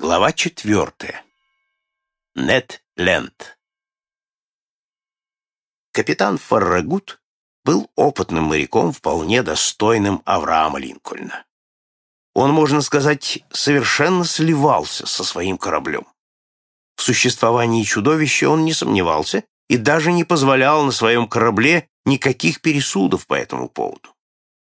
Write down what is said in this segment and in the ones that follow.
Глава четвертая. Нет Ленд. Капитан Фаррагут был опытным моряком, вполне достойным Авраама Линкольна. Он, можно сказать, совершенно сливался со своим кораблем. В существовании чудовища он не сомневался и даже не позволял на своем корабле никаких пересудов по этому поводу.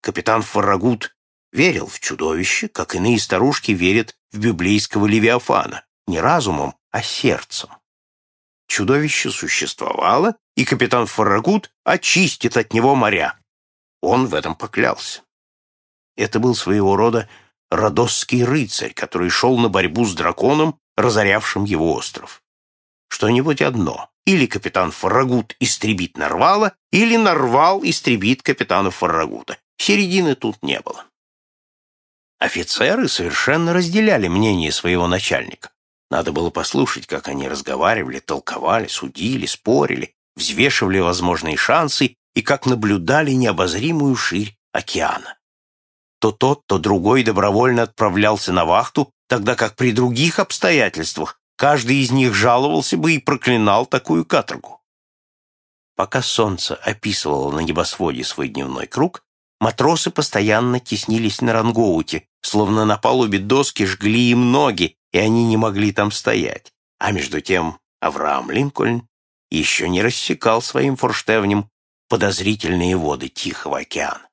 Капитан Фаррагут верил в чудовище, как иные старушки верят в библейского Левиафана, не разумом, а сердцем. Чудовище существовало, и капитан Фаррагут очистит от него моря. Он в этом поклялся. Это был своего рода родосский рыцарь, который шел на борьбу с драконом, разорявшим его остров. Что-нибудь одно. Или капитан Фаррагут истребит Нарвала, или Нарвал истребит капитана Фаррагута. Середины тут не было. Офицеры совершенно разделяли мнение своего начальника. Надо было послушать, как они разговаривали, толковали, судили, спорили, взвешивали возможные шансы и как наблюдали необозримую ширь океана. То тот, то другой добровольно отправлялся на вахту, тогда как при других обстоятельствах каждый из них жаловался бы и проклинал такую каторгу. Пока солнце описывало на небосводе свой дневной круг, Матросы постоянно теснились на рангоуте, словно на палубе доски жгли им ноги, и они не могли там стоять. А между тем Авраам Линкольн еще не рассекал своим форштевнем подозрительные воды Тихого океана.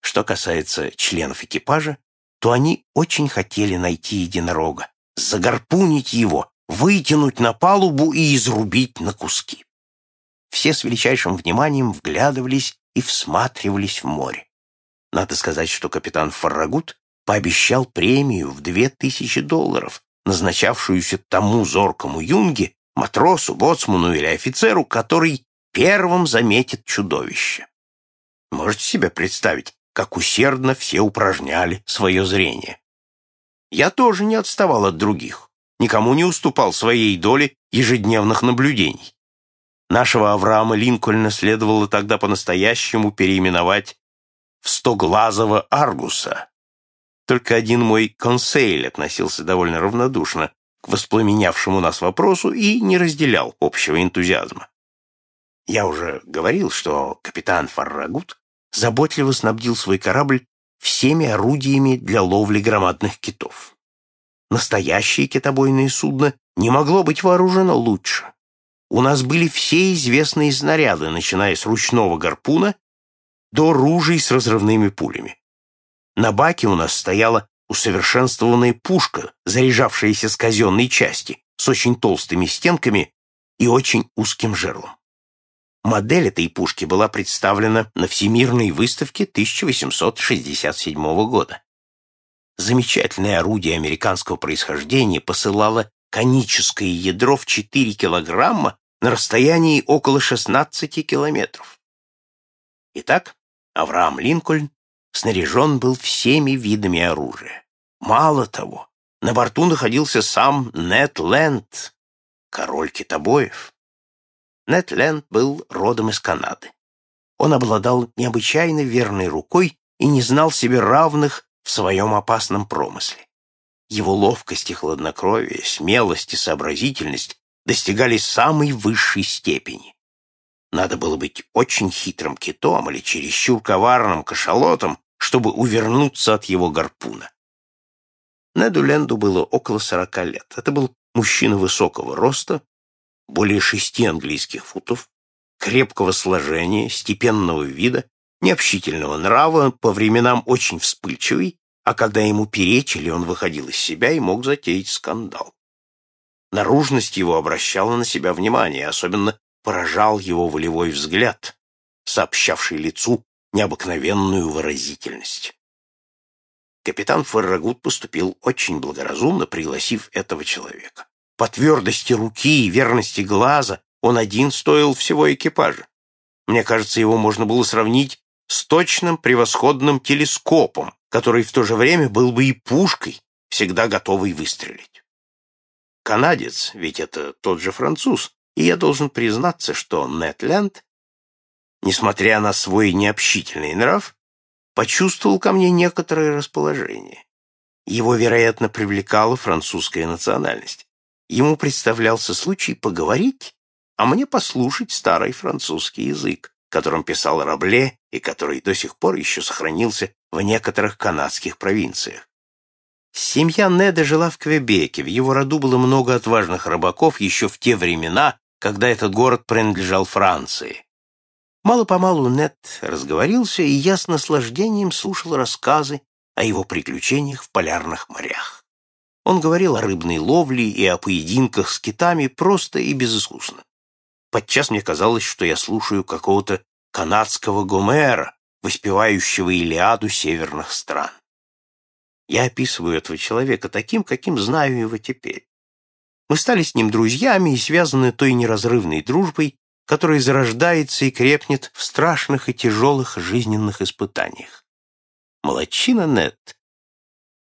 Что касается членов экипажа, то они очень хотели найти единорога, загарпунить его, вытянуть на палубу и изрубить на куски. Все с величайшим вниманием вглядывались и всматривались в море. Надо сказать, что капитан Фаррагут пообещал премию в две тысячи долларов, назначавшуюся тому зоркому юнге, матросу, боцману или офицеру, который первым заметит чудовище. Можете себе представить, как усердно все упражняли свое зрение. Я тоже не отставал от других, никому не уступал своей доли ежедневных наблюдений. Нашего Авраама Линкольна следовало тогда по-настоящему переименовать в стоглазого Аргуса. Только один мой консейль относился довольно равнодушно к воспламенявшему нас вопросу и не разделял общего энтузиазма. Я уже говорил, что капитан Фаррагут заботливо снабдил свой корабль всеми орудиями для ловли громадных китов. Настоящее китобойное судно не могло быть вооружено лучше у нас были все известные снаряды, начиная с ручного гарпуна до ружей с разрывными пулями. На баке у нас стояла усовершенствованная пушка, заряжавшаяся с казенной части, с очень толстыми стенками и очень узким жерлом. Модель этой пушки была представлена на Всемирной выставке 1867 года. Замечательное орудие американского происхождения посылало коническое ядро в 4 килограмма на расстоянии около 16 километров. Итак, Авраам Линкольн снаряжен был всеми видами оружия. Мало того, на борту находился сам Нет Ленд, король китобоев. Нет Ленд был родом из Канады. Он обладал необычайно верной рукой и не знал себе равных в своем опасном промысле. Его ловкость и хладнокровие, смелость и сообразительность достигали самой высшей степени. Надо было быть очень хитрым китом или чересчур коварным кашалотом, чтобы увернуться от его гарпуна. Неду Ленду было около сорока лет. Это был мужчина высокого роста, более шести английских футов, крепкого сложения, степенного вида, необщительного нрава, по временам очень вспыльчивый а когда ему перечили, он выходил из себя и мог затеять скандал. Наружность его обращала на себя внимание, особенно поражал его волевой взгляд, сообщавший лицу необыкновенную выразительность. Капитан Феррагут поступил очень благоразумно, пригласив этого человека. По твердости руки и верности глаза он один стоил всего экипажа. Мне кажется, его можно было сравнить с точным превосходным телескопом, который в то же время был бы и пушкой, всегда готовой выстрелить. Канадец, ведь это тот же француз, и я должен признаться, что Нетленд, несмотря на свой необщительный нрав, почувствовал ко мне некоторое расположение. Его, вероятно, привлекала французская национальность. Ему представлялся случай поговорить, а мне послушать старый французский язык, которым писал Рабле и который до сих пор еще сохранился в некоторых канадских провинциях. Семья Неда жила в Квебеке, в его роду было много отважных рыбаков еще в те времена, когда этот город принадлежал Франции. Мало-помалу Нед разговорился, и я с наслаждением слушал рассказы о его приключениях в полярных морях. Он говорил о рыбной ловле и о поединках с китами просто и безыскусно. Подчас мне казалось, что я слушаю какого-то канадского Гомера, воспевающего Илиаду северных стран. Я описываю этого человека таким, каким знаю его теперь. Мы стали с ним друзьями и связаны той неразрывной дружбой, которая зарождается и крепнет в страшных и тяжелых жизненных испытаниях. Молодчина Нет.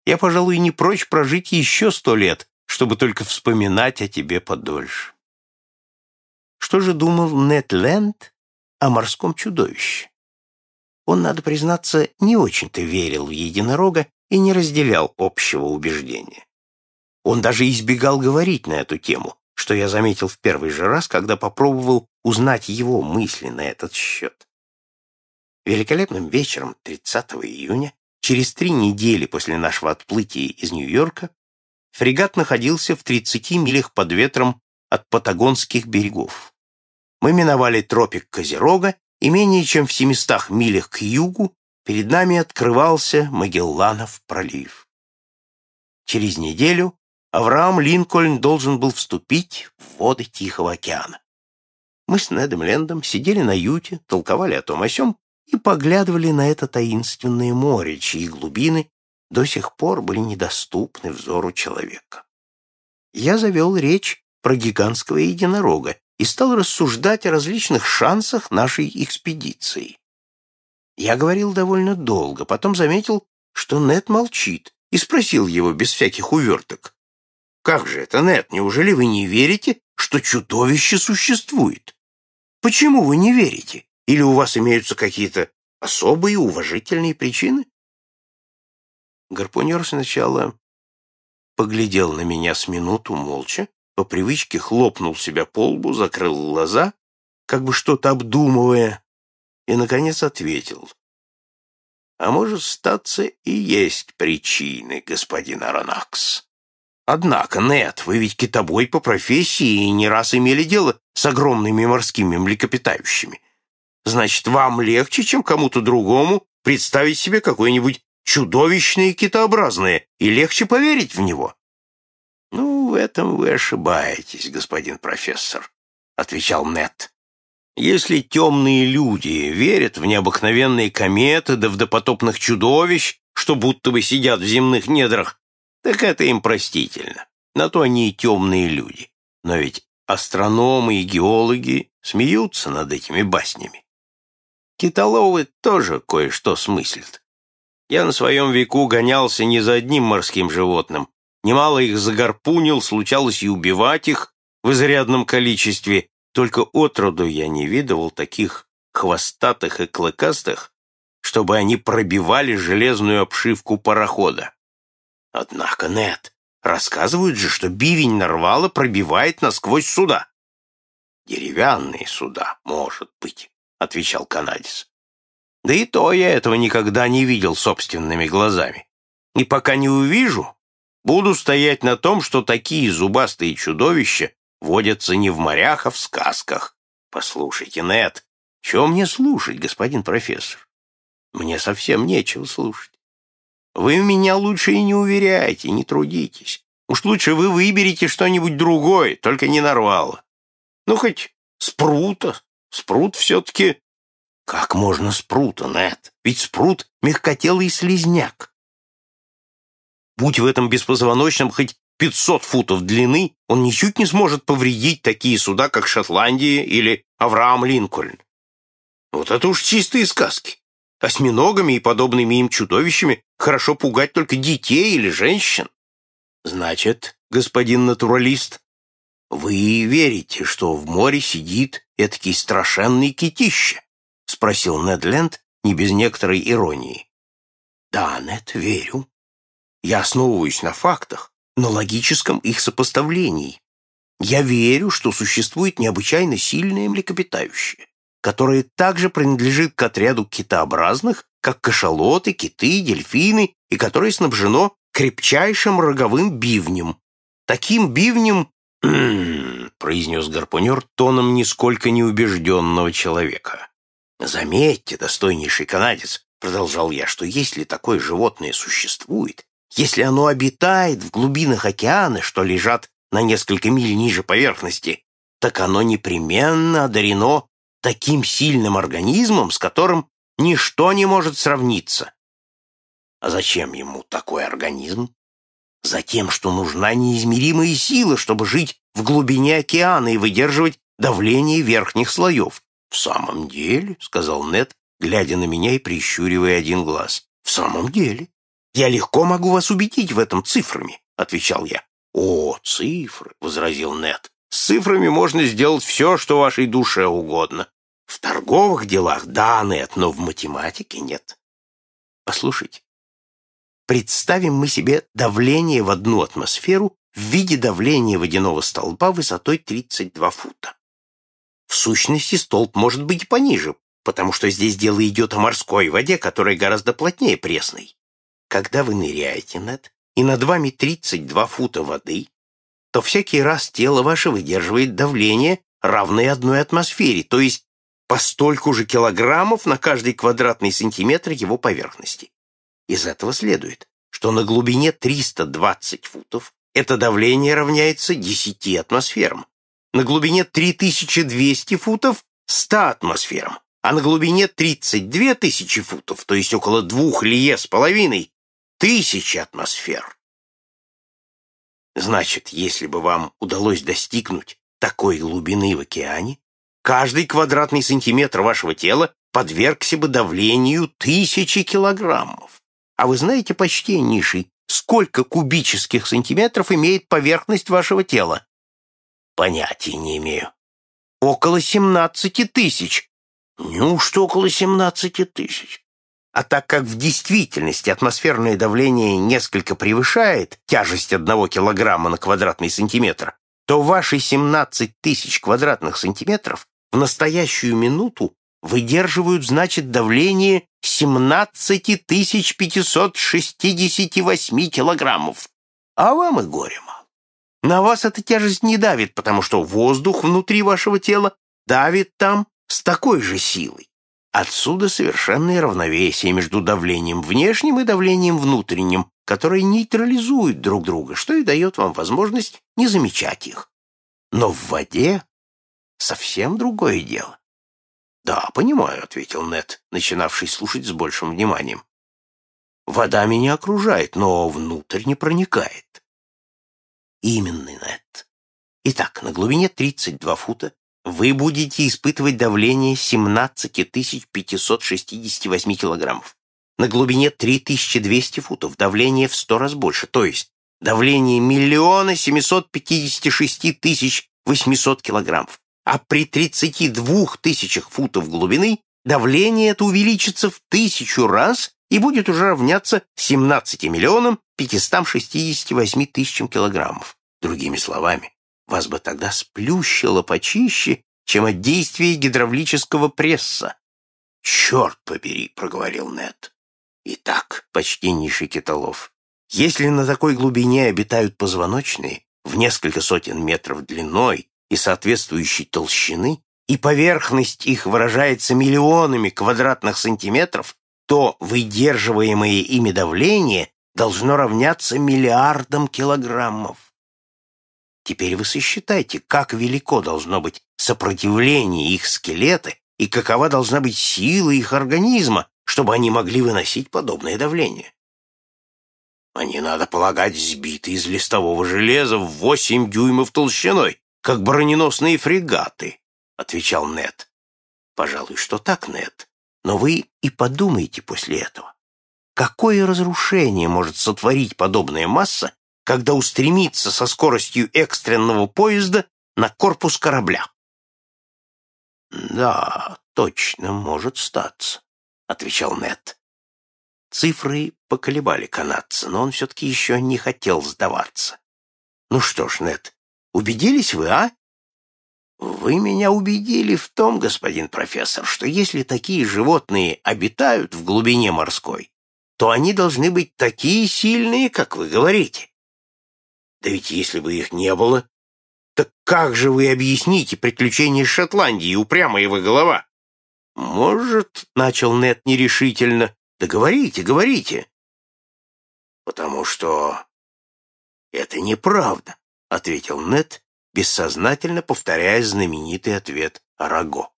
Я, пожалуй, не прочь прожить еще сто лет, чтобы только вспоминать о тебе подольше. Что же думал Нет Ленд о морском чудовище? Он, надо признаться, не очень-то верил в единорога и не разделял общего убеждения. Он даже избегал говорить на эту тему, что я заметил в первый же раз, когда попробовал узнать его мысли на этот счет. Великолепным вечером 30 июня, через три недели после нашего отплытия из Нью-Йорка, фрегат находился в 30 милях под ветром от Патагонских берегов. Мы миновали тропик Козерога, и менее чем в 700 милях к югу перед нами открывался Магелланов пролив. Через неделю Авраам Линкольн должен был вступить в воды Тихого океана. Мы с Недом Лендом сидели на юте, толковали о том о сём и поглядывали на это таинственное море, чьи глубины до сих пор были недоступны взору человека. Я завел речь про гигантского единорога и стал рассуждать о различных шансах нашей экспедиции. Я говорил довольно долго, потом заметил, что Нет молчит, и спросил его без всяких уверток. «Как же это, Нет, неужели вы не верите, что чудовище существует? Почему вы не верите? Или у вас имеются какие-то особые уважительные причины?» Гарпунер сначала поглядел на меня с минуту молча, по привычке хлопнул себя по лбу, закрыл глаза, как бы что-то обдумывая, и, наконец, ответил. «А может, статься и есть причины, господин Аронакс. Однако, нет, вы ведь китобой по профессии и не раз имели дело с огромными морскими млекопитающими. Значит, вам легче, чем кому-то другому, представить себе какое-нибудь чудовищное китообразное, и легче поверить в него». «Ну, в этом вы ошибаетесь, господин профессор», — отвечал Нед. Если темные люди верят в необыкновенные кометы да в допотопных чудовищ, что будто бы сидят в земных недрах, так это им простительно. На то они и темные люди. Но ведь астрономы и геологи смеются над этими баснями. Китоловы тоже кое-что смыслят. Я на своем веку гонялся не за одним морским животным. Немало их загорпунил, случалось и убивать их в изрядном количестве, только отроду я не видывал таких хвостатых и клыкастых, чтобы они пробивали железную обшивку парохода. Однако, нет, рассказывают же, что бивень нарвала пробивает насквозь суда. Деревянные суда, может быть, отвечал канадец. Да и то я этого никогда не видел собственными глазами. И пока не увижу, буду стоять на том, что такие зубастые чудовища водятся не в морях, а в сказках. Послушайте, Нет, чего мне слушать, господин профессор? Мне совсем нечего слушать. Вы меня лучше и не уверяйте, не трудитесь. Уж лучше вы выберете что-нибудь другое, только не нарвало. Ну, хоть спрута. Спрут все-таки... Как можно спрута, Нет? Ведь спрут — мягкотелый слизняк. Будь в этом беспозвоночном хоть 500 футов длины, он ничуть не сможет повредить такие суда, как Шотландия или Авраам Линкольн. Вот это уж чистые сказки. Осьминогами и подобными им чудовищами хорошо пугать только детей или женщин. Значит, господин натуралист, вы верите, что в море сидит этакий страшенный китище? Спросил Нед Ленд не без некоторой иронии. Да, Нед, верю. Я основываюсь на фактах, на логическом их сопоставлении. Я верю, что существует необычайно сильное млекопитающее, которое также принадлежит к отряду китообразных, как кашалоты, киты, дельфины, и которое снабжено крепчайшим роговым бивнем. Таким бивнем, произнес гарпунер тоном нисколько неубежденного человека. Заметьте, достойнейший канадец, продолжал я, что если такое животное существует, если оно обитает в глубинах океана, что лежат на несколько миль ниже поверхности, так оно непременно одарено таким сильным организмом, с которым ничто не может сравниться. А зачем ему такой организм? Затем, что нужна неизмеримая сила, чтобы жить в глубине океана и выдерживать давление верхних слоев. «В самом деле», — сказал Нед, глядя на меня и прищуривая один глаз, — «в самом деле. Я легко могу вас убедить в этом цифрами», — отвечал я. «О, цифры», — возразил Нед. «С цифрами можно сделать все, что вашей душе угодно. В торговых делах — да, Нед, но в математике нет. Послушайте, представим мы себе давление в одну атмосферу в виде давления водяного столба высотой 32 фута. В сущности, столб может быть пониже, потому что здесь дело идет о морской воде, которая гораздо плотнее пресной. Когда вы ныряете, Нед, и над вами 32 фута воды, то всякий раз тело ваше выдерживает давление, равное одной атмосфере, то есть по стольку же килограммов на каждый квадратный сантиметр его поверхности. Из этого следует, что на глубине 320 футов это давление равняется 10 атмосферам, на глубине 3200 футов – 100 атмосферам, а на глубине 32 тысячи футов, то есть около двух лие с половиной, тысячи атмосфер. Значит, если бы вам удалось достигнуть такой глубины в океане, каждый квадратный сантиметр вашего тела подвергся бы давлению тысячи килограммов. А вы знаете, почтеннейший, сколько кубических сантиметров имеет поверхность вашего тела? Понятия не имею. Около семнадцати тысяч. Неужто около семнадцати тысяч? А так как в действительности атмосферное давление несколько превышает тяжесть одного килограмма на квадратный сантиметр, то ваши 17 тысяч квадратных сантиметров в настоящую минуту выдерживают, значит, давление 17 568 килограммов. А вам и горе мало. На вас эта тяжесть не давит, потому что воздух внутри вашего тела давит там с такой же силой. Отсюда совершенное равновесие между давлением внешним и давлением внутренним, которые нейтрализуют друг друга, что и дает вам возможность не замечать их. Но в воде совсем другое дело. «Да, понимаю», — ответил Нет, начинавший слушать с большим вниманием. «Вода меня окружает, но внутрь не проникает. Именно, Нет. Итак, на глубине 32 фута вы будете испытывать давление 17 568 килограммов. На глубине 3200 футов давление в 100 раз больше, то есть давление миллиона 756 тысяч 800 килограммов. А при 32 тысячах футов глубины давление это увеличится в тысячу раз и будет уже равняться 17 миллионам 568 тысячам килограммов. Другими словами, вас бы тогда сплющило почище, чем от действия гидравлического пресса. «Черт побери!» — проговорил Нед. «Итак, почтеннейший Китолов, если на такой глубине обитают позвоночные в несколько сотен метров длиной и соответствующей толщины, и поверхность их выражается миллионами квадратных сантиметров, то выдерживаемое ими давление должно равняться миллиардам килограммов. Теперь вы сосчитайте, как велико должно быть сопротивление их скелета и какова должна быть сила их организма, чтобы они могли выносить подобное давление. Они, надо полагать, сбиты из листового железа в восемь дюймов толщиной, как броненосные фрегаты, — отвечал Нед. Пожалуй, что так, Нед, но вы и подумайте после этого. Какое разрушение может сотворить подобная масса, когда устремится со скоростью экстренного поезда на корпус корабля. «Да, точно, может статься», — отвечал Нед. Цифры поколебали канадца, но он все-таки еще не хотел сдаваться. «Ну что ж, Нед, убедились вы, а?» «Вы меня убедили в том, господин профессор, что если такие животные обитают в глубине морской, то они должны быть такие сильные, как вы говорите. Да ведь если бы их не было, так как же вы объясните приключения Шотландии, упрямая вы голова? Может, — начал Нет нерешительно, — да говорите, говорите. Потому что это неправда, — ответил Нет, бессознательно повторяя знаменитый ответ Араго.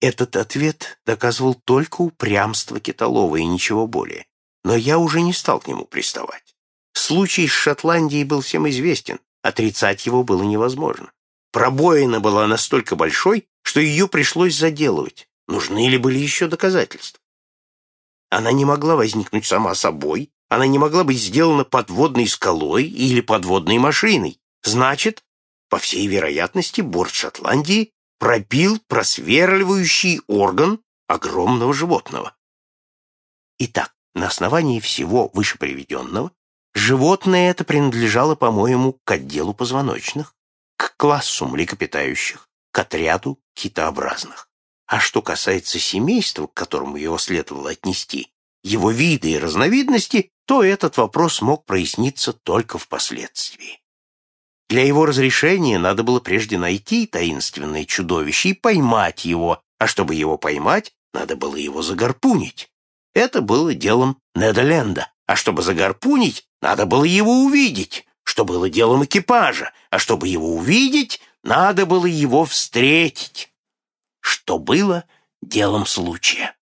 Этот ответ доказывал только упрямство Китолова и ничего более, но я уже не стал к нему приставать. Случай с Шотландией был всем известен, отрицать его было невозможно. Пробоина была настолько большой, что ее пришлось заделывать. Нужны ли были еще доказательства? Она не могла возникнуть сама собой, она не могла быть сделана подводной скалой или подводной машиной. Значит, по всей вероятности, борт Шотландии пробил просверливающий орган огромного животного. Итак, на основании всего вышеприведенного Животное это принадлежало, по-моему, к отделу позвоночных, к классу млекопитающих, к отряду китообразных. А что касается семейства, к которому его следовало отнести, его виды и разновидности, то этот вопрос мог проясниться только впоследствии. Для его разрешения надо было прежде найти таинственное чудовище и поймать его, а чтобы его поймать, надо было его загарпунить. Это было делом Недаленда, а чтобы загарпунить, надо было его увидеть, что было делом экипажа, а чтобы его увидеть, надо было его встретить, что было делом случая.